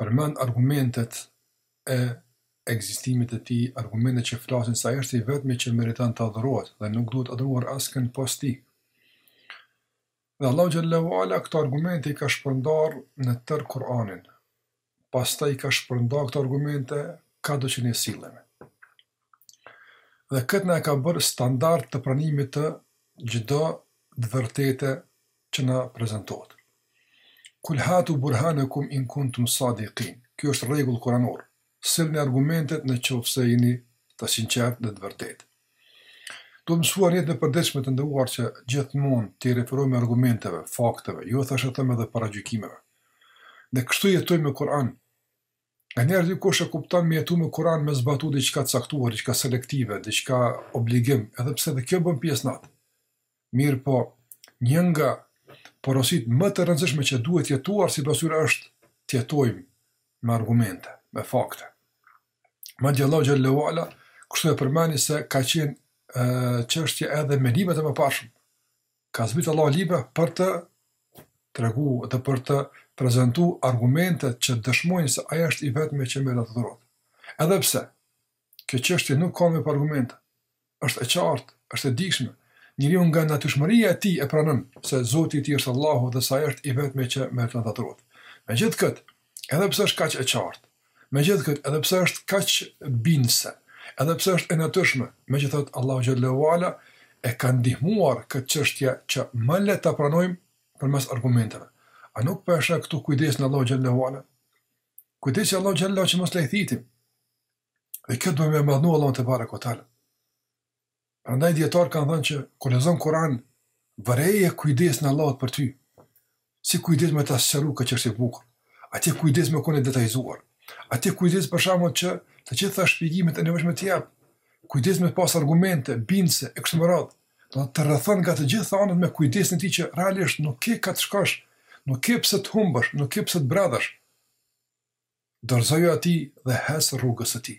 përmend argumentet e ekzistimit të tij, argumente që flasin se ai është i vetmi që meriton të adhurohet dhe nuk duhet adhuruar askënd pos tij. Dhe Allahu xhallahu ala këto argumente i ka shpërndarë në tërë Kur'anin. Pastaj i ka shpërndarë këto argumente kado që ne sillemi. Dhe këtë na e ka bërë standard të pranimit të çdo të vërtete që na prezantohet. Kul hatu burhanekum in kuntum sadiqin. Kjo është rregull kuranor. Sillni argumentet në qoftë se jeni të sinqertë dhe të vërtetë. Duhet mësuar në jetën e përditshme të nderuar që gjithmonë t'i referohemi argumenteve, fakteve, jo thashethemeve dhe paragjykimeve. Dhe kështu jetojmë me Kur'an, Nganjëherë dikush e kupton me jetu me Kur'an me zbatu diçka të caktuar, diçka selektive, diçka obligim, edhe pse dhe kjo bën pjesë në të. Mirëpo, një nga porositë më të rëndësishme që duhet jetuar sipas tyre është të jetojmë me argumente, me fakte. Madje Allahu xhallahu ala kështu e përmendi se ka qenë çështja edhe me librat e mëparshëm. Ka zbrit Allahu libra për të tregu dhe për të prezantu argumente që dëshmojnë se Ai është i vetmi që meriton të adhurohet. Edhe pse kjo çështje nuk ka nevojë për argumente, është e qartë, është e dikshme. Njeriu nga natyrshmëria e tij e pranon se Zoti i tij është Allahu dhe se Ai është i vetmi që meriton të adhurohet. Megjithëkëtë, edhe pse është kaq e qartë, megjithëkëtë edhe pse është kaq bindëse, edhe pse është e natyrshme, megjithatë Allahu xhalla u ala e ka ndihmuar këtë çështje që më lehtë ta pranojmë përmes argumenteve. A nuk po e sheh këtu kujdesin e Allahut xhalla u ala? Kujdesi i Allahut xhalla që mos lajthitim. Dhe kjo do me madhnu Allahun tebareke ue teala. Prandaj dijetarët kanë thënë që kur lexon Kur'an, vëreje kujdesin e Allahut për ty. Si kujdeset me ta sqaruar këtë çështje bukur. Atje kujdes me kon e detajzuar. Atje kujdes për shembull që të gjitha shpjegimet e nevojshme të jap. Kujdes me pas argumente, bindëse e kështu me radhë. Do të të rrethon nga të gjitha anët me kujdesin e tij që realisht nuk ke ka të shkosh, nuk ke pse të humbësh, nuk ke pse të bredhësh. Dorëzoju atij dhe hec rrugës së tij.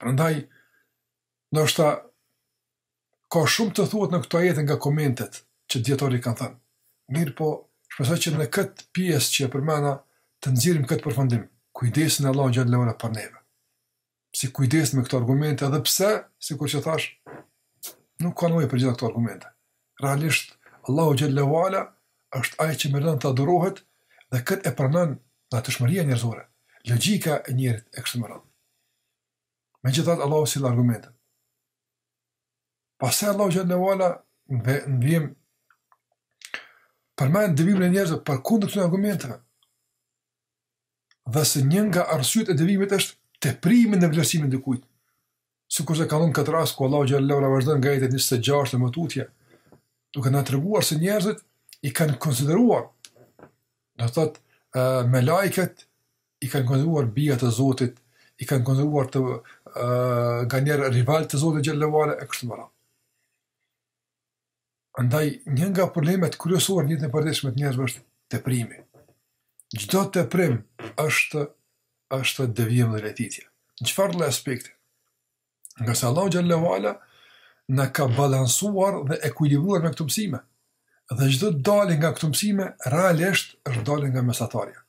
Prandaj, ndoshta ka shumë të thuhet në këto ajete nga komentet që dijetarët i kanë thënë. Mirëpo, shpresoj që në këtë pjesë që e përmena të nxjerrim këtë përfundim, kujdesin e Allahut xhalla u ala për neve. Si kujdeset me këto argumente, edhe pse, sikurqë thashë, nuk ka nevojë për gjitha këto argumente. Realisht, Allahu xhalla u ala është Ai që meriton të adhurohet dhe këtë e pranon natyrshmëria njerëzore, logjika e njeriut e kështu me radhë. Megjithatë Allahu sjell argumente. Pastaj Allahu xhalla u ala në vijim përmend devijimin e njerëzve përkundër këtyre argumenteve. Dhe se një nga arsyet e devijimit është teprimi në vlerësimin e dikujt. Sikurse ka ndodhur në këtë rast ku Allahu xhallahu ala vazhdon nga ajetet njëzet e gjashtë e më tutje, duke na treguar se njerëzit i kanë konsideruar, do të thotë, melajket i kanë konsideruar bija të Zotit, i kanë konsideruar të nganjëherë rival të Zotit xhallahu ala e kështu me radhë. Andaj, një nga problemet kryesore në jetën e përditshme të njerëzve është teprimi. Çdo teprim është është devijim dhe lajthitje. Në çfarë lloj aspekti? Ngase Allahu xhallahu ala na ka balansuar dhe ekuilibruar me këto mësime. Dhe çdo dalje nga këto mësime realisht është dalje nga mesatarja.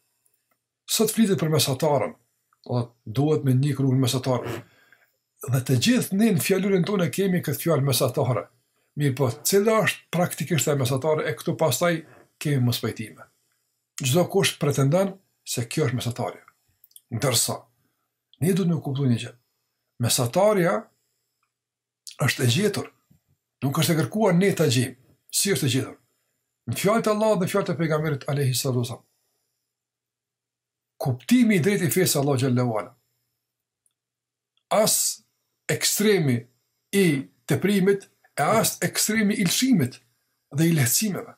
Sot flitet për mesataren, do thot duhet me ndjek rrugën mesatare. Dhe të gjithë ne në fjalorin tonë e kemi këtë fjalë mesatare. Mirëpo, cila është praktikisht ajo mesatare e këtu pastaj kemi mospajtime. Çdokush pretendon se kjo është mesatarja. Ndërsa, ne duhet me kuptuar një gjë. Mesatarja është e gjetur. Nuk është e kërkuar ne ta gjejmë. Si është e gjetur? Në fjalët e Allahut dhe fjalët e pejgamberit alayhi salatu kuptimi i drejtë i fesë Allahut xhalla u ala. As ekstremi i teprimit e as ekstremi i lëshimit dhe i lehtësimeve.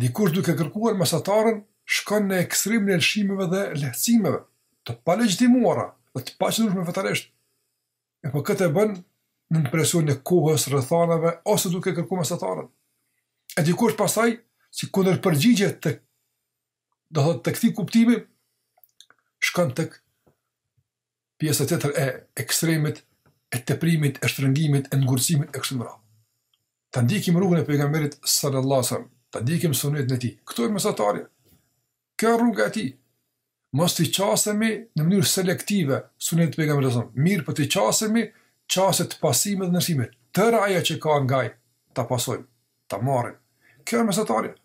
Dikush duke kërkuar mesataren, shkon në ekstremin e lëshimeve dhe lehtësimeve, të palegjitimuara dhe të paqëndrueshme fetarisht. E po këtë e bën nën presionin e kohës, rrethanave ose duke e kërkuar mesataren. E dikush pastaj si kundërpërgjigje do thotë të këtij kuptimi shkon tek pjesa tjetër e ekstremit, e teprimit, e shtrëngimit, e ngurtësimit e kështu me radhë. Ta ndjekim rrugën e pejgamberit sallallahu alaihi wasallam, ta ndjekim sunetin e tij. Këtu është mesatarja. Kjo rruga e tij, Mos t'i qasemi në mënyrë selektive Sunetit të Pejgamberit sallallahu alejhi ve sellem, mirëpo t'i qasemi qasje të pasimit dhe nënshtrimit, tërë ajo që ka nga ai, ta pasojmë, ta marrim. Kjo është mesatarja.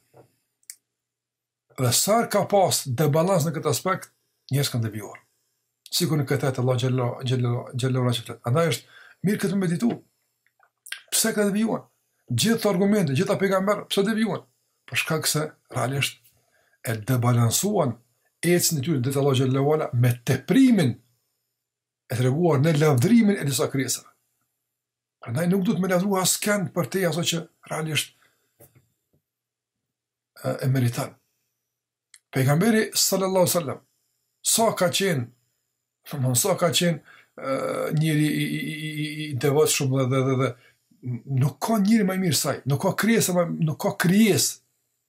Dhe sa herë ka pas disbalans në këtë aspekt, njerëzit kanë devijuar. sikur në këtë ajet Allah Xhelle ue Ala që flet. Andaj është mirë këtë meditu. Pse këta devijuan? Gjithë ato argumente, gjithë ata pejgamberë, pse devijuan? Për shkak se, realisht, e debalansuan ecjen e tyre drejt Allah Xhelle ue Ala me teprimin e treguar në lavdrimin e disa krijesave. Prandaj nuk duhet me lavdru askënd përtej asaj që realisht e meritan. Pejgamberi sallallahu alaihi wasallam sa ka qenë, domthon sa ka qenë uh, njeri i, i, i, i, i devotshëm dhe, dhe dhe dhe nuk ka njeri më i mirë se ai, nuk ka krijesë më nuk ka krijesë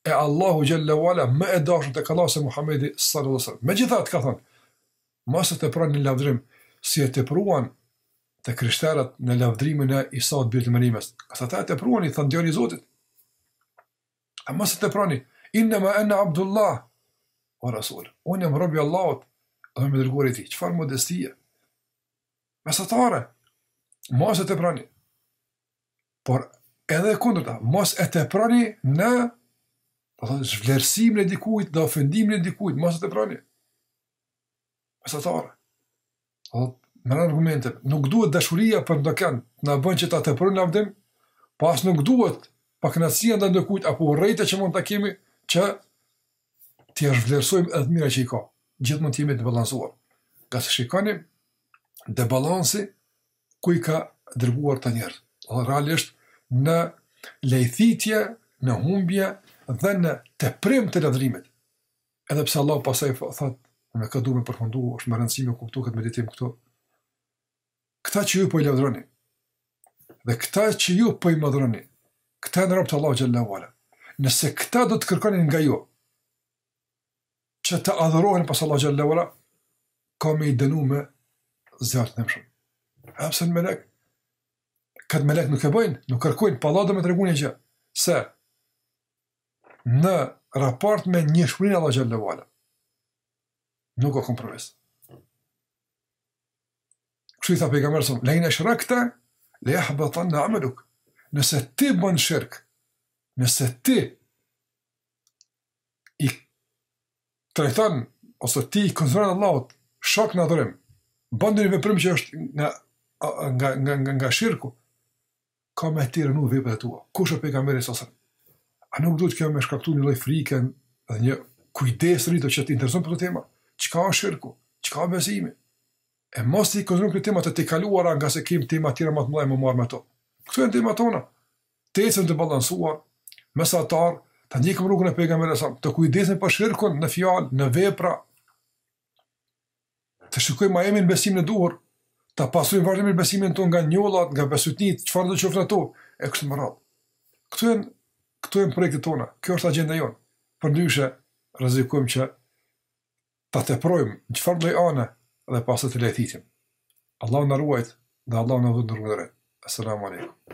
e Allahu Xhelle ue Ala më e dashur tek Allahu se Muhamedi sallallahu alaihi wasallam. Megjithatë ka thënë, mos e teproni në lavdrim si e tepruan të krishterët në lavdrimin e Isa të birit të Merjemes. Ata e tepruan i thanë djali i Zotit. A mos e teproni, innama ana Abdullah wa rasul. Unë jam robi i Allahut dhe i dërguari i tij. Çfarë modestie? Mesatare. Mos e teproni. Por edhe e kundërta, mos e teproni në do të thotë zhvlerësimin e dikujt, në ofendimin e dikujt, mos e teproni. Mesatare. Me argumente, nuk duhet dashuria për ndokënd të na bëjë që ta teprojmë në lavdërim, po as nuk duhet pakënaqësia ndaj ndokujt apo urrejtja që mund ta kemi që t'i zhvlerësojmë edhe të mira që i ka. Gjithmonë të jemi të balancuar. Ngase shikoni, debalansi ku i ka dërguar këta njerëz. Do realisht në lejthitje, në humbje dhe në teprim të lavdërimit. Edhe pse Allahu pastaj thotë, me këtë duhet të përfundu, është me rëndësi me kuptu këtë meditim këtu. Këta që ju po i lavdëroni, dhe këta që ju po i adhuroni, këta janë robtë e Allahu Xhelle ue Ala. Nëse këta do të kërkonin nga ju, që të adhurohen pas Allahu Xhelle ue Ala, ka me i dënu me zjarr të dhimbshëm. Edhe pse janë melekë, këtë melekët nuk e bëjnë, nuk kërkojnë, po Allah do me tregu një gjë. Se, në raport me njëshmërinë e Allah Xhelle ue Ala. Nuk ka kompromis. Kështu i tha pejgamberit sa, "Lein ashrakta, la yahbatan amaluk." Nëse ti bën shirk, nëse ti i trajton ose ti i konsideron Allahut shok në adhurim, bën një veprim që është nga nga nga nga, nga shirku, ka me t'i rrënu veprat e tua, kush është pejgamberi sa selam. A nuk duhet kjo me shkaktu një lloj frike dhe një kujdes të rritur që të interesohemi për këto tema? Çka është shirku? Çka është besimi? E mos t'i konsiderojmë këto tema të tejkaluara ngase kemi tema tjera më të mëdha me u marrë me to. Këto janë temat tona. Të ecim të balancuar, mesatar, të ndjekim rrugën e pejgamberit sa, të kujdesemi për shirkun në fjalë, në vepra, Të shikojmë a jemi në besimin e duhur, ta pastrojmë vazhdimisht besimin tonë nga njollat, nga besëtnitë, çfarëdo të qofshin ato, e kështu me radhë. Këto janë, këto janë projektet tona, kjo është agjenda jonë. Përndryshe, rrezikojmë që ta teprojmë në çfarë lloj ane dhe pastaj të lajthitim. Allahu na ruajt dhe Allahu na dhurojt në rrugën e drejtë. Eselamu alejkum.